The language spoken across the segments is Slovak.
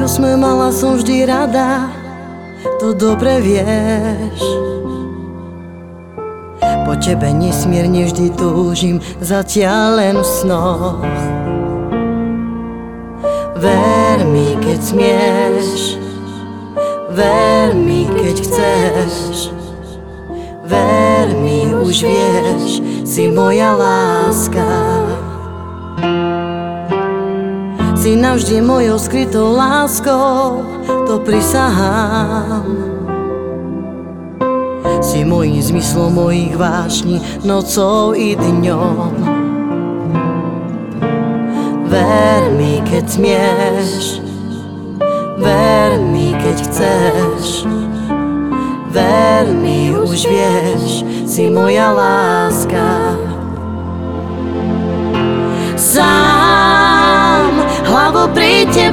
Tvoju sme mala som vždy rada, to dobre vieš. Po tebe nesmierne vždy túžim, zatiaľ len v snoch. Ver mi, keď smieš, ver mi, keď chceš. Ver mi, už vieš, si moja láska. Si navždy mojou skrytou láskou, to prisahám. Si mojím zmyslom mojich vášní, nocou i dňom. Ver mi, keď smieš, ver mi, keď chceš. Ver mi, už vieš, si moja láska.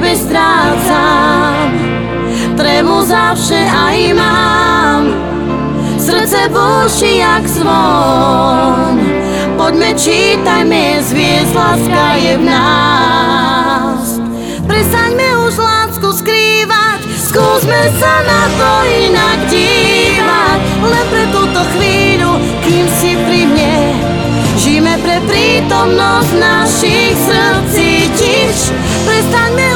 Tebe strácam, tremu zavše aj mám. Srdce búši jak zvon, poďme čítajme zviezd, láska je v nás. Prestaňme už lásku skrývať, skúsme sa na to inak dívať, len pre túto chvíľu, kým si pri mne. Žijeme pre prítomnosť našich srdc cítiš, prestaňme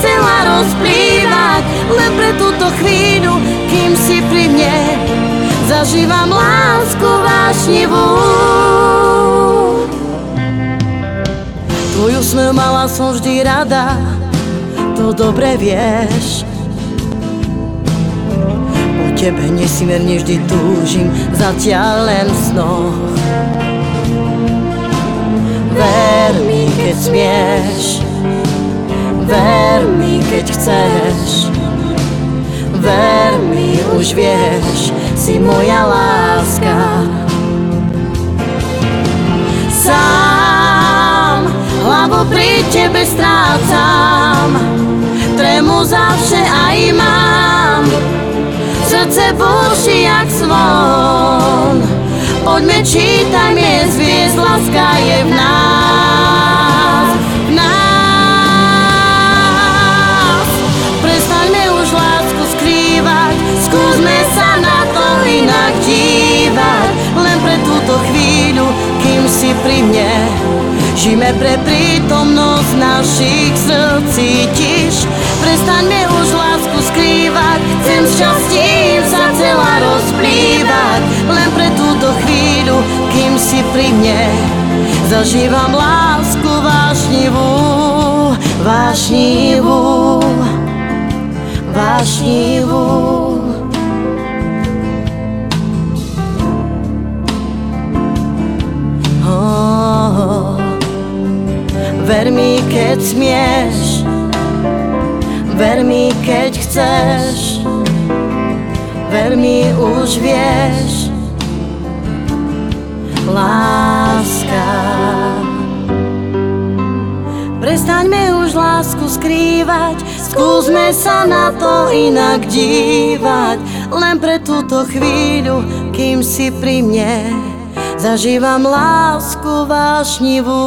celá rozplývať, len pre túto chvíľu, kým si pri mne. Zažívam lásku vášnivú. Tvoju sme mala som vždy rada, to dobre vieš. Po tebe nesmierne vždy túžim, zatiaľ len v snoch. Ver mi, keď smieš, mi, chceš. Ver mi, už vieš, si moja láska. Sám hlavu pri tebe strácam, tremu zavše aj mám. Srdce búši jak zvon, poďme čítajme zviezd, láska je v nás, pri mne. Žijeme pre prítomnosť našich srdc, cítiš? Prestaňme už lásku skrývať, chcem šťastím sa celá rozplývať, len pre túto chvíľu, kým si pri mne. Zažívam lásku vášnivú, vášnivú, vášnivú. Ver mi, keď smieš, ver mi, keď chceš, ver mi, už vieš, láska. Prestaňme už lásku skrývať, skúsme sa na to inak dívať, len pre túto chvíľu, kým si pri mne, zažívam lásku vášnivú.